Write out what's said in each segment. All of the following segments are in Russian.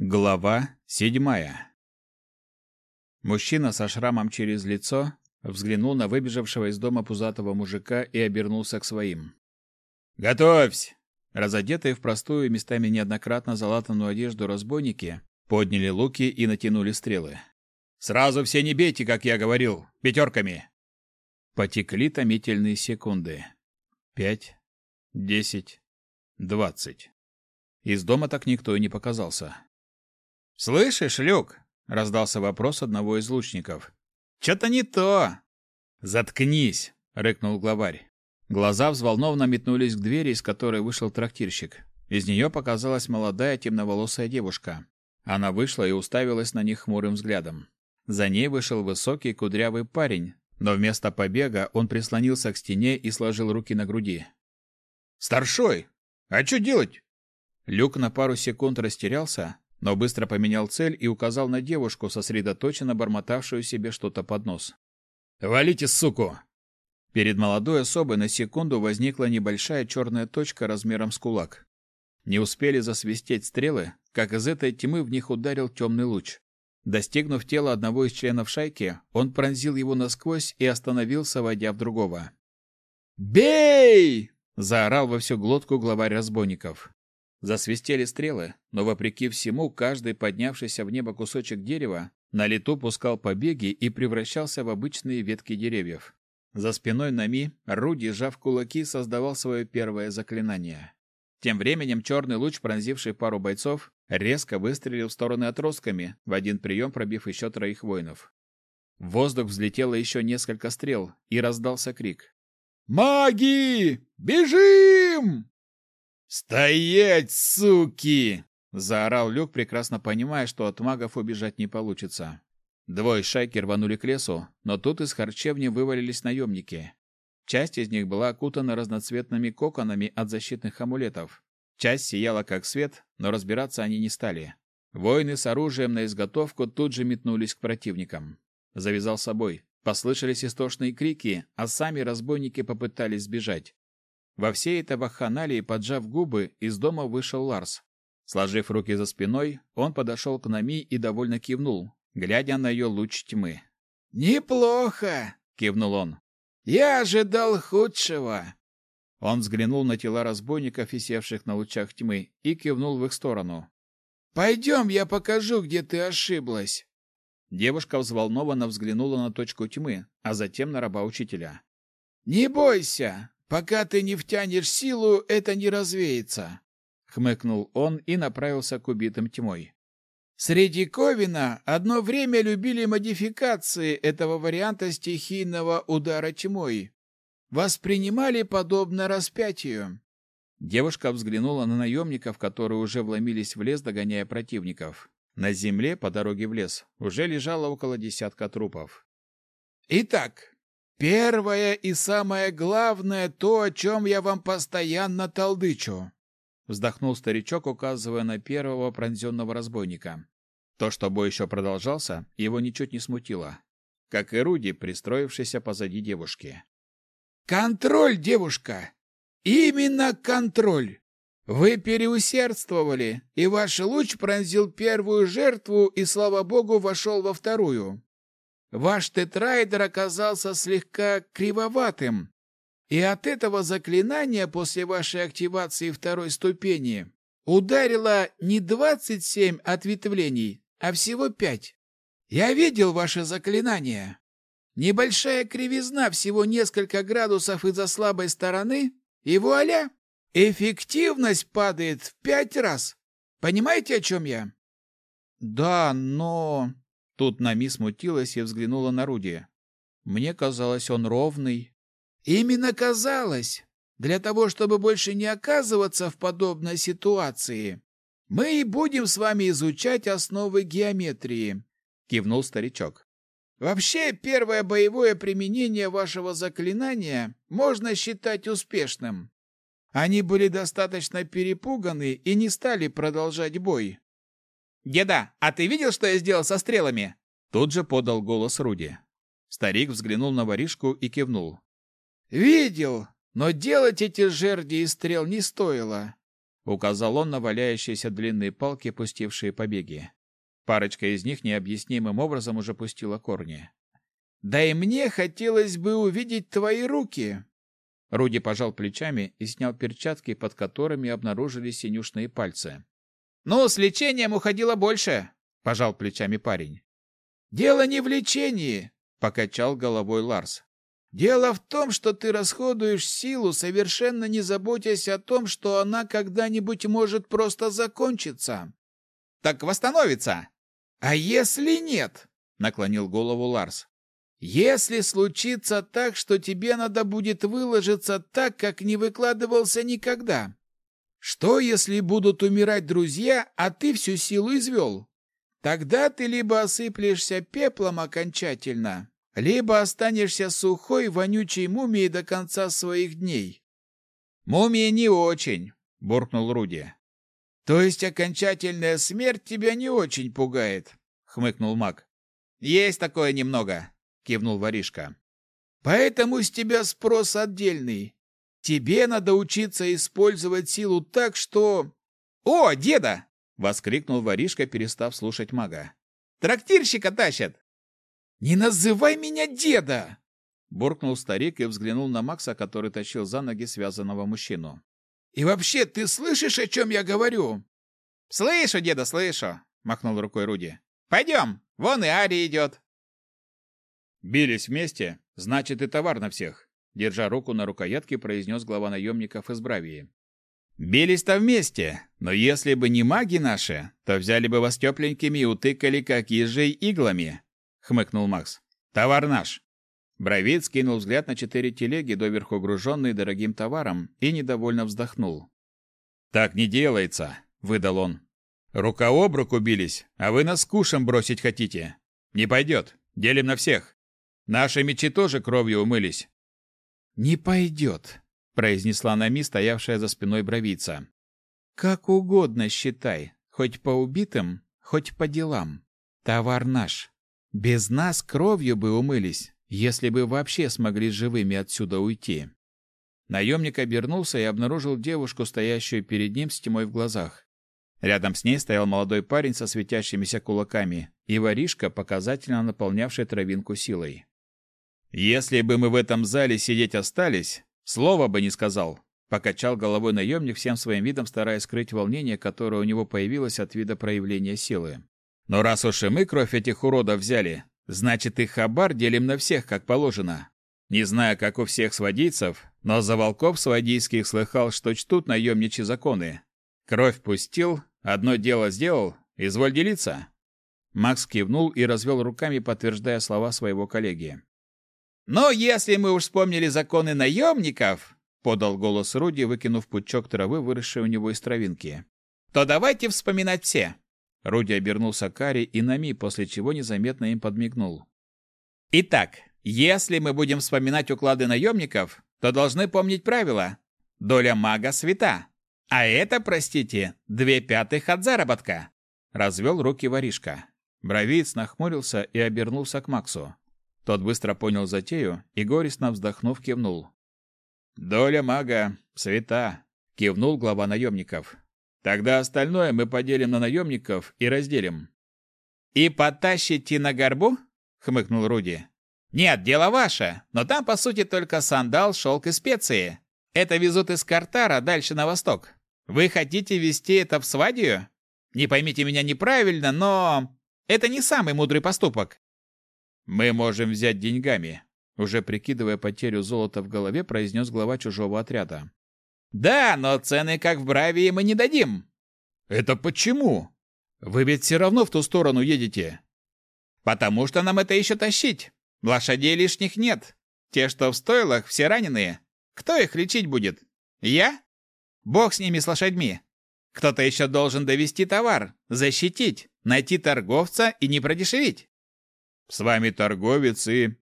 Глава седьмая Мужчина со шрамом через лицо взглянул на выбежавшего из дома пузатого мужика и обернулся к своим. «Готовься!» Разодетые в простую, местами неоднократно залатанную одежду разбойники подняли луки и натянули стрелы. «Сразу все не бейте, как я говорил, пятерками!» Потекли томительные секунды. Пять, десять, двадцать. Из дома так никто и не показался. «Слышишь, Люк?» — раздался вопрос одного из лучников. «Чё-то не то!» «Заткнись!» — рыкнул главарь. Глаза взволнованно метнулись к двери, из которой вышел трактирщик. Из нее показалась молодая темноволосая девушка. Она вышла и уставилась на них хмурым взглядом. За ней вышел высокий кудрявый парень, но вместо побега он прислонился к стене и сложил руки на груди. «Старшой! А что делать?» Люк на пару секунд растерялся, но быстро поменял цель и указал на девушку, сосредоточенно бормотавшую себе что-то под нос. «Валите, суку!» Перед молодой особой на секунду возникла небольшая черная точка размером с кулак. Не успели засвистеть стрелы, как из этой тьмы в них ударил темный луч. Достигнув тела одного из членов шайки, он пронзил его насквозь и остановился, войдя в другого. «Бей!» – заорал во всю глотку главарь разбойников. Засвистели стрелы, но вопреки всему, каждый поднявшийся в небо кусочек дерева на лету пускал побеги и превращался в обычные ветки деревьев. За спиной Нами Руди, сжав кулаки, создавал свое первое заклинание. Тем временем черный луч, пронзивший пару бойцов, резко выстрелил в стороны отростками, в один прием пробив еще троих воинов. В воздух взлетело еще несколько стрел, и раздался крик. «Маги! Бежим!» «Стоять, суки!» — заорал Люк, прекрасно понимая, что от магов убежать не получится. Двое шайки рванули к лесу, но тут из харчевни вывалились наемники. Часть из них была окутана разноцветными коконами от защитных амулетов. Часть сияла как свет, но разбираться они не стали. Воины с оружием на изготовку тут же метнулись к противникам. Завязал собой. Послышались истошные крики, а сами разбойники попытались сбежать. Во всей этой вахханалии, поджав губы, из дома вышел Ларс. Сложив руки за спиной, он подошел к Нами и довольно кивнул, глядя на ее луч тьмы. «Неплохо!» — кивнул он. «Я ожидал худшего!» Он взглянул на тела разбойников, висевших на лучах тьмы, и кивнул в их сторону. «Пойдем, я покажу, где ты ошиблась!» Девушка взволнованно взглянула на точку тьмы, а затем на раба учителя. «Не бойся! Пока ты не втянешь силу, это не развеется, хмыкнул он и направился к убитым тьмой. Среди Ковина одно время любили модификации этого варианта стихийного удара тьмой. Воспринимали подобно распятию. Девушка взглянула на наемников, которые уже вломились в лес, догоняя противников. На земле по дороге в лес уже лежало около десятка трупов. Итак, Первое и самое главное то, о чем я вам постоянно толдычу. Вздохнул старичок, указывая на первого пронзенного разбойника. То, что бой еще продолжался, его ничуть не смутило. Как и Руди, пристроившийся позади девушки. «Контроль, девушка! Именно контроль! Вы переусердствовали, и ваш луч пронзил первую жертву и, слава богу, вошел во вторую. Ваш тетрайдер оказался слегка кривоватым, и от этого заклинания после вашей активации второй ступени ударило не 27 ответвлений, а всего 5. Я видел ваше заклинание. Небольшая кривизна всего несколько градусов из-за слабой стороны, и вуаля! Эффективность падает в пять раз. Понимаете, о чем я? Да, но... Тут Нами смутилась и взглянула на Руди. Мне казалось, он ровный. Именно казалось. Для того, чтобы больше не оказываться в подобной ситуации, мы и будем с вами изучать основы геометрии, кивнул старичок. Вообще, первое боевое применение вашего заклинания можно считать успешным. Они были достаточно перепуганы и не стали продолжать бой. «Деда, а ты видел, что я сделал со стрелами?» Тут же подал голос Руди. Старик взглянул на воришку и кивнул. «Видел, но делать эти жерди из стрел не стоило. указал он на валяющиеся длинные палки, пустившие побеги. Парочка из них необъяснимым образом уже пустила корни. Да и мне хотелось бы увидеть твои руки. Руди пожал плечами и снял перчатки, под которыми обнаружились синюшные пальцы. Ну, с лечением уходило больше, пожал плечами парень. Дело не в лечении, покачал головой Ларс. Дело в том, что ты расходуешь силу, совершенно не заботясь о том, что она когда-нибудь может просто закончиться. Так восстановится. А если нет? наклонил голову Ларс. Если случится так, что тебе надо будет выложиться так, как не выкладывался никогда. Что, если будут умирать друзья, а ты всю силу извел? Тогда ты либо осыплешься пеплом окончательно, либо останешься сухой, вонючей мумией до конца своих дней. Мумия не очень, буркнул Руди. То есть окончательная смерть тебя не очень пугает, хмыкнул Мак. Есть такое немного, кивнул воришка. Поэтому с тебя спрос отдельный. Тебе надо учиться использовать силу так, что О, деда, воскликнул воришка, перестав слушать мага. Трактирщика тащат. Не называй меня деда, буркнул старик и взглянул на Макса, который тащил за ноги связанного мужчину. И вообще, ты слышишь, о чем я говорю? Слышу, деда, слышу, махнул рукой Руди. Пойдем, вон и Ари идет. Бились вместе, значит и товар на всех, держа руку на рукоятке, произнес глава наемников из Бравии. Бились-то вместе, но если бы не маги наши, то взяли бы вас тепленькими и утыкали, как ежей, иглами, хмыкнул Макс. Товар наш. Бровид кинул взгляд на четыре телеги, доверху груженные дорогим товаром, и недовольно вздохнул. «Так не делается», — выдал он. «Рука об руку бились, а вы нас кушем бросить хотите. Не пойдет. Делим на всех. Наши мечи тоже кровью умылись. Не пойдет, произнесла Нами, стоявшая за спиной бровица. Как угодно считай, хоть по убитым, хоть по делам. Товар наш. Без нас кровью бы умылись, если бы вообще смогли живыми отсюда уйти. Наемник обернулся и обнаружил девушку, стоящую перед ним с тьмой в глазах. Рядом с ней стоял молодой парень со светящимися кулаками и воришка, показательно наполнявший травинку силой. Если бы мы в этом зале сидеть остались, слова бы не сказал. Покачал головой наемник всем своим видом, стараясь скрыть волнение, которое у него появилось от вида проявления силы. Но раз уж и мы кровь этих уродов взяли, значит и хабар делим на всех, как положено. Не знаю, как у всех сводийцев, но за волков сводийских слыхал, что чтут наемничьи законы. Кровь пустил, одно дело сделал, изволь делиться. Макс кивнул и развел руками, подтверждая слова своего коллеги. Но если мы уж вспомнили законы наемников, подал голос Руди, выкинув пучок травы, выросший у него из травинки. То давайте вспоминать все. Руди обернулся к Ари и Нами, после чего незаметно им подмигнул. Итак, если мы будем вспоминать уклады наемников, то должны помнить правила. Доля мага свята. А это, простите, две пятых от заработка. Развел руки воришка. Бровиц нахмурился и обернулся к Максу. Тот быстро понял затею и, горестно вздохнув, кивнул. «Доля мага, свята», — кивнул глава наемников. «Тогда остальное мы поделим на наемников и разделим». «И потащите на горбу?» — хмыкнул Руди. «Нет, дело ваше, но там, по сути, только сандал, шелк и специи. Это везут из Картара дальше на восток. Вы хотите везти это в Свадию? Не поймите меня неправильно, но это не самый мудрый поступок. Мы можем взять деньгами, уже прикидывая потерю золота в голове, произнес глава чужого отряда. Да, но цены как в Бравии мы не дадим. Это почему? Вы ведь все равно в ту сторону едете. Потому что нам это еще тащить. Лошадей лишних нет. Те, что в стойлах, все раненые. Кто их лечить будет? Я? Бог с ними, с лошадьми. Кто-то еще должен довести товар, защитить, найти торговца и не продешевить. С вами торговец и...»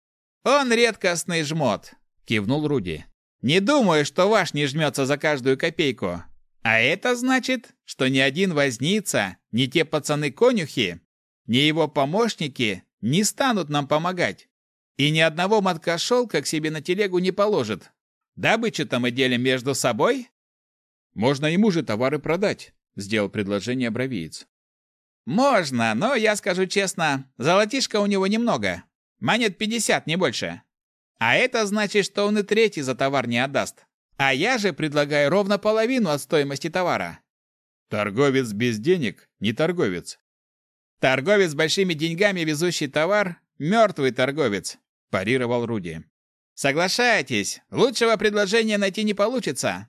«Он редкостный жмот», — кивнул Руди. «Не думаю, что ваш не жмется за каждую копейку. А это значит, что ни один возница, ни те пацаны-конюхи, ни его помощники не станут нам помогать. И ни одного мотка шелка к себе на телегу не положит. Добычу-то мы делим между собой?» Можно ему же товары продать, сделал предложение бровиец. Можно, но я скажу честно, золотишка у него немного. Монет 50, не больше. А это значит, что он и третий за товар не отдаст. А я же предлагаю ровно половину от стоимости товара. Торговец без денег не торговец. Торговец с большими деньгами, везущий товар, мертвый торговец, парировал Руди. Соглашайтесь, лучшего предложения найти не получится.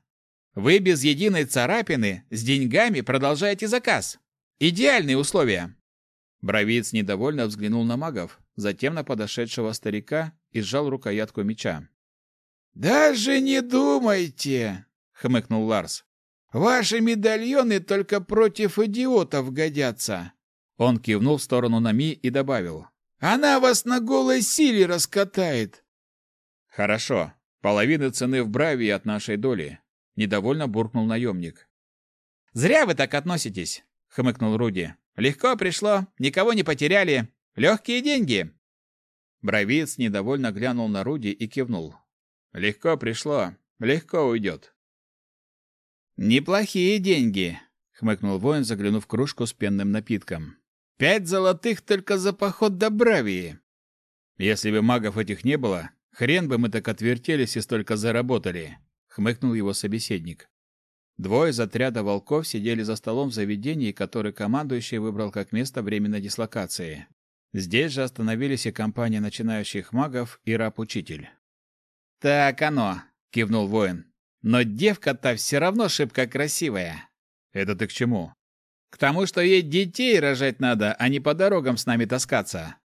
Вы без единой царапины с деньгами продолжаете заказ. Идеальные условия. Бровиц недовольно взглянул на магов, затем на подошедшего старика и сжал рукоятку меча. «Даже не думайте!» — хмыкнул Ларс. «Ваши медальоны только против идиотов годятся!» Он кивнул в сторону Нами и добавил. «Она вас на голой силе раскатает!» «Хорошо. Половина цены в Бравии от нашей доли», — недовольно буркнул наемник. «Зря вы так относитесь», — хмыкнул Руди. «Легко пришло, никого не потеряли. Легкие деньги!» Бровиц недовольно глянул на Руди и кивнул. «Легко пришло, легко уйдет». «Неплохие деньги», — хмыкнул воин, заглянув в кружку с пенным напитком. «Пять золотых только за поход до Бравии». «Если бы магов этих не было, хрен бы мы так отвертелись и столько заработали», — хмыкнул его собеседник. Двое из отряда волков сидели за столом в заведении, который командующий выбрал как место временной дислокации. Здесь же остановились и компания начинающих магов, и раб-учитель. «Так оно», — кивнул воин. «Но девка-то все равно шибко красивая». «Это ты к чему?» «К тому, что ей детей рожать надо, а не по дорогам с нами таскаться».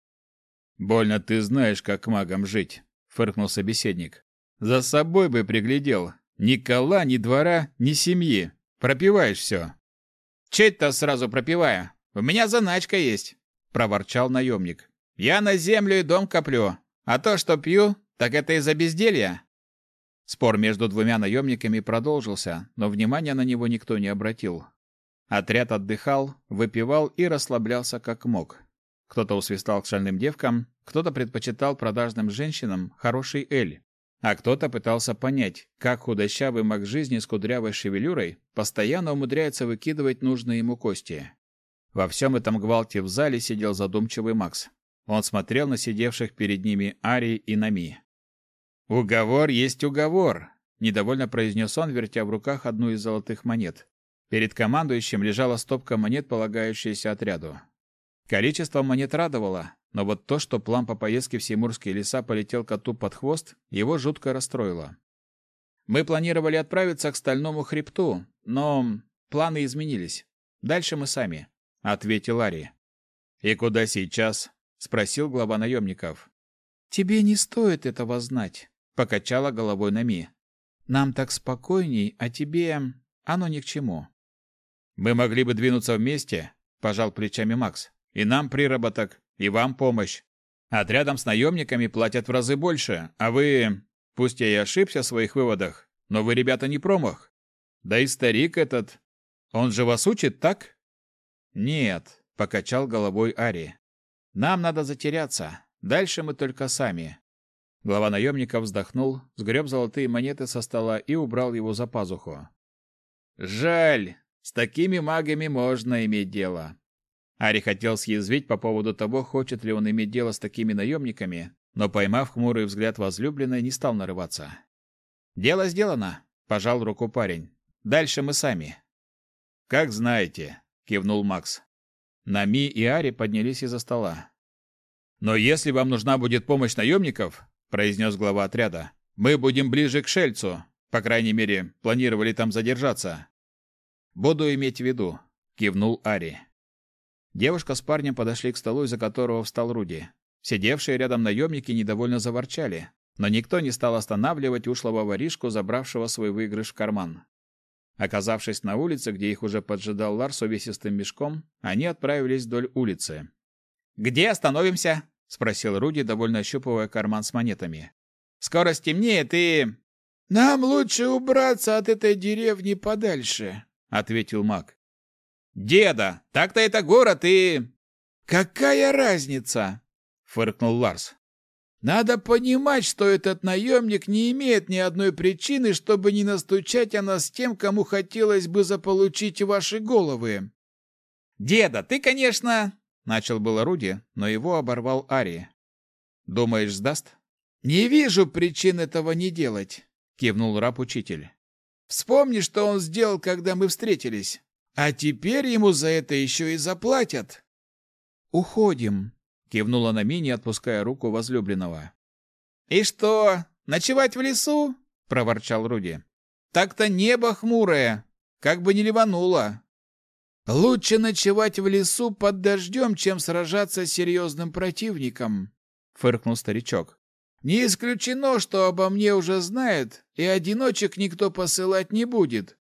«Больно ты знаешь, как магам жить», — фыркнул собеседник. «За собой бы приглядел. Ни кола, ни двора, ни семьи. Пропиваешь все». «Чуть-то сразу пропиваю. У меня заначка есть проворчал наемник. Я на землю и дом коплю, а то, что пью, так это из-за безделья. Спор между двумя наемниками продолжился, но внимания на него никто не обратил. Отряд отдыхал, выпивал и расслаблялся как мог. Кто-то усвистал к шальным девкам, кто-то предпочитал продажным женщинам хороший эль, а кто-то пытался понять, как худощавый маг жизни с кудрявой шевелюрой постоянно умудряется выкидывать нужные ему кости. Во всем этом гвалте в зале сидел задумчивый Макс. Он смотрел на сидевших перед ними Ари и Нами. «Уговор есть уговор», — недовольно произнес он, вертя в руках одну из золотых монет. Перед командующим лежала стопка монет, полагающаяся отряду. Количество монет радовало, но вот то, что план по поездке в Сеймурские леса полетел коту под хвост, его жутко расстроило. Мы планировали отправиться к Стальному хребту, но планы изменились. Дальше мы сами ответил Ари. И куда сейчас? спросил глава наемников. Тебе не стоит этого знать, покачала головой Нами. Нам так спокойней, а тебе оно ни к чему. Мы могли бы двинуться вместе, пожал плечами Макс. И нам приработок, и вам помощь. Отрядом с наемниками платят в разы больше, а вы, пусть я и ошибся в своих выводах, но вы, ребята, не промах. Да и старик этот, он же вас учит, так? «Нет», — покачал головой Ари. «Нам надо затеряться. Дальше мы только сами». Глава наемников вздохнул, сгреб золотые монеты со стола и убрал его за пазуху. «Жаль, с такими магами можно иметь дело». Ари хотел съязвить по поводу того, хочет ли он иметь дело с такими наемниками, но, поймав хмурый взгляд возлюбленной, не стал нарываться. «Дело сделано», — пожал руку парень. «Дальше мы сами». «Как знаете», кивнул Макс. Нами и Ари поднялись из-за стола. Но если вам нужна будет помощь наемников, произнес глава отряда, мы будем ближе к Шельцу. По крайней мере, планировали там задержаться. Буду иметь в виду, кивнул Ари. Девушка с парнем подошли к столу, из-за которого встал Руди. Сидевшие рядом наемники недовольно заворчали, но никто не стал останавливать ушлого воришку, забравшего свой выигрыш в карман. Оказавшись на улице, где их уже поджидал Ларс увесистым мешком, они отправились вдоль улицы. «Где остановимся?» — спросил Руди, довольно ощупывая карман с монетами. «Скоро стемнеет и...» «Нам лучше убраться от этой деревни подальше», — ответил маг. «Деда, так-то это город и...» «Какая разница?» — фыркнул Ларс. Надо понимать, что этот наемник не имеет ни одной причины, чтобы не настучать о нас тем, кому хотелось бы заполучить ваши головы. Деда, ты, конечно, начал было Руди, но его оборвал Ари. Думаешь, сдаст? Не вижу причин этого не делать, кивнул раб-учитель. Вспомни, что он сделал, когда мы встретились. А теперь ему за это еще и заплатят. Уходим, кивнула на Мини, отпуская руку возлюбленного. И что, ночевать в лесу? проворчал Руди. Так-то небо хмурое, как бы не ливануло. Лучше ночевать в лесу под дождем, чем сражаться с серьезным противником, фыркнул старичок. Не исключено, что обо мне уже знают, и одиночек никто посылать не будет.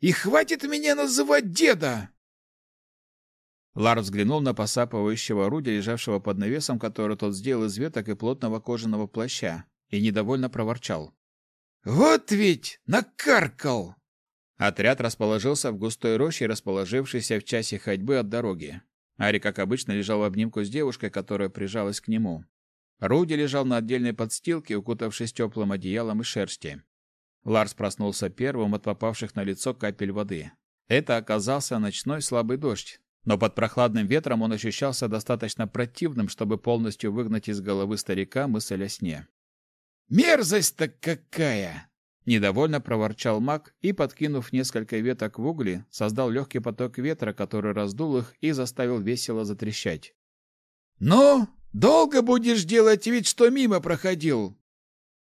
И хватит меня называть деда. Лар взглянул на посапывающего Руди, лежавшего под навесом, который тот сделал из веток и плотного кожаного плаща, и недовольно проворчал. «Вот ведь накаркал!» Отряд расположился в густой роще, расположившейся в часе ходьбы от дороги. Ари, как обычно, лежал в обнимку с девушкой, которая прижалась к нему. Руди лежал на отдельной подстилке, укутавшись теплым одеялом из шерсти. Ларс проснулся первым от попавших на лицо капель воды. Это оказался ночной слабый дождь, но под прохладным ветром он ощущался достаточно противным, чтобы полностью выгнать из головы старика мысль о сне. «Мерзость-то какая!» Недовольно проворчал маг и, подкинув несколько веток в угли, создал легкий поток ветра, который раздул их и заставил весело затрещать. «Ну, долго будешь делать вид, что мимо проходил?»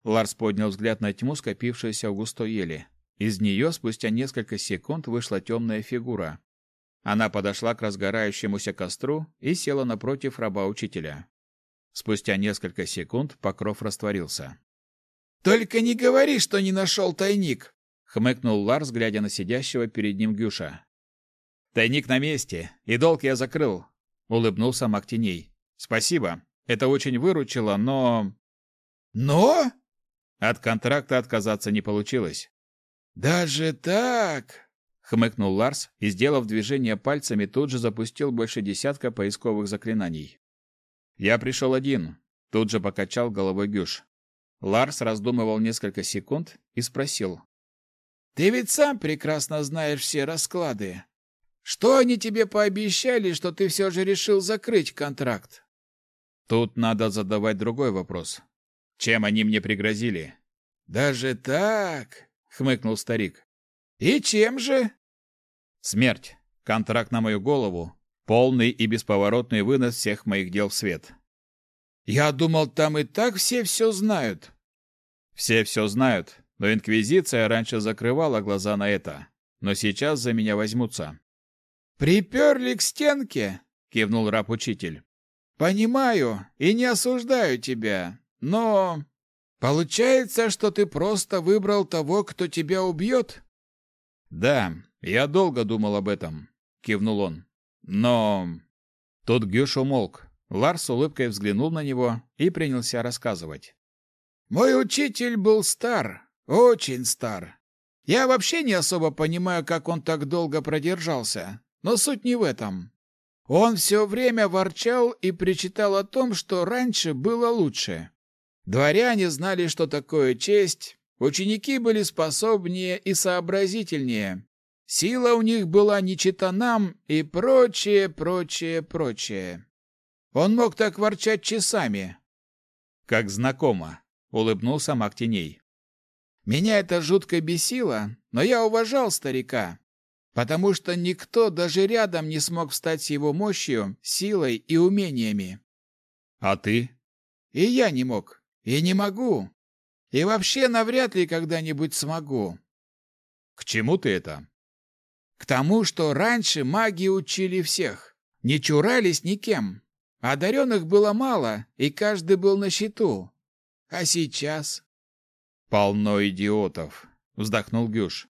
Ларс поднял взгляд на тьму, скопившуюся в густой ели. Из нее спустя несколько секунд вышла темная фигура. Она подошла к разгорающемуся костру и села напротив раба-учителя. Спустя несколько секунд покров растворился. «Только не говори, что не нашел тайник!» — хмыкнул Ларс, глядя на сидящего перед ним Гюша. «Тайник на месте, и долг я закрыл», — улыбнулся маг теней. «Спасибо, это очень выручило, но...» «Но?» От контракта отказаться не получилось. «Даже так?» хмыкнул Ларс и, сделав движение пальцами, тут же запустил больше десятка поисковых заклинаний. Я пришел один, тут же покачал головой Гюш. Ларс раздумывал несколько секунд и спросил: "Ты ведь сам прекрасно знаешь все расклады. Что они тебе пообещали, что ты все же решил закрыть контракт?" Тут надо задавать другой вопрос. Чем они мне пригрозили? Даже так, хмыкнул старик. И чем же? Смерть, контракт на мою голову, полный и бесповоротный вынос всех моих дел в свет. Я думал, там и так все все знают. Все все знают, но инквизиция раньше закрывала глаза на это, но сейчас за меня возьмутся. Приперли к стенке, кивнул раб-учитель. Понимаю и не осуждаю тебя, но получается, что ты просто выбрал того, кто тебя убьет?» Да, я долго думал об этом, кивнул он. Но тут Гюш умолк. Ларс с улыбкой взглянул на него и принялся рассказывать. Мой учитель был стар, очень стар. Я вообще не особо понимаю, как он так долго продержался, но суть не в этом. Он все время ворчал и причитал о том, что раньше было лучше. Дворяне знали, что такое честь, ученики были способнее и сообразительнее, Сила у них была не чета нам и прочее, прочее, прочее. Он мог так ворчать часами. Как знакомо, улыбнулся маг теней. Меня это жутко бесило, но я уважал старика, потому что никто даже рядом не смог встать с его мощью, силой и умениями. А ты? И я не мог, и не могу. И вообще навряд ли когда-нибудь смогу. К чему ты это? К тому, что раньше маги учили всех, не чурались никем. Одаренных было мало, и каждый был на счету. А сейчас... «Полно идиотов», — вздохнул Гюш.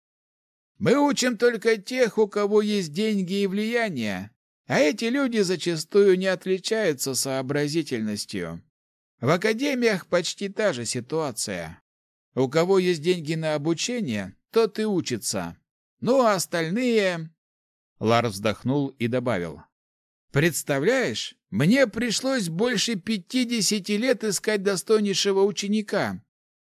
«Мы учим только тех, у кого есть деньги и влияние, а эти люди зачастую не отличаются сообразительностью. В академиях почти та же ситуация. У кого есть деньги на обучение, тот и учится. Ну, а остальные...» Лар вздохнул и добавил. Представляешь, мне пришлось больше пятидесяти лет искать достойнейшего ученика.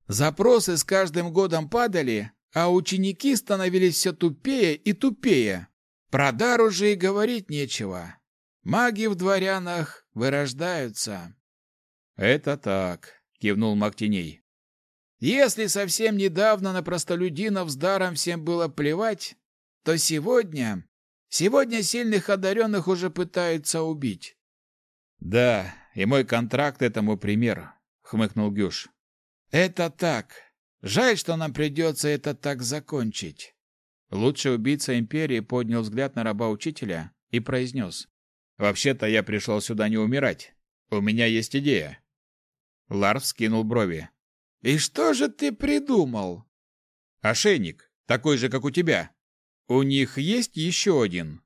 Запросы с каждым годом падали, а ученики становились все тупее и тупее. Про дар уже и говорить нечего. Маги в дворянах вырождаются. Это так, кивнул Мактиней. Если совсем недавно на простолюдинов с даром всем было плевать, то сегодня... Сегодня сильных одаренных уже пытаются убить. Да, и мой контракт этому пример, хмыкнул Гюш. Это так. Жаль, что нам придется это так закончить. Лучший убийца империи поднял взгляд на раба учителя и произнес. «Вообще-то я пришел сюда не умирать. У меня есть идея». Ларв скинул брови. «И что же ты придумал?» «Ошейник, такой же, как у тебя. У них есть еще один.